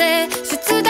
て出題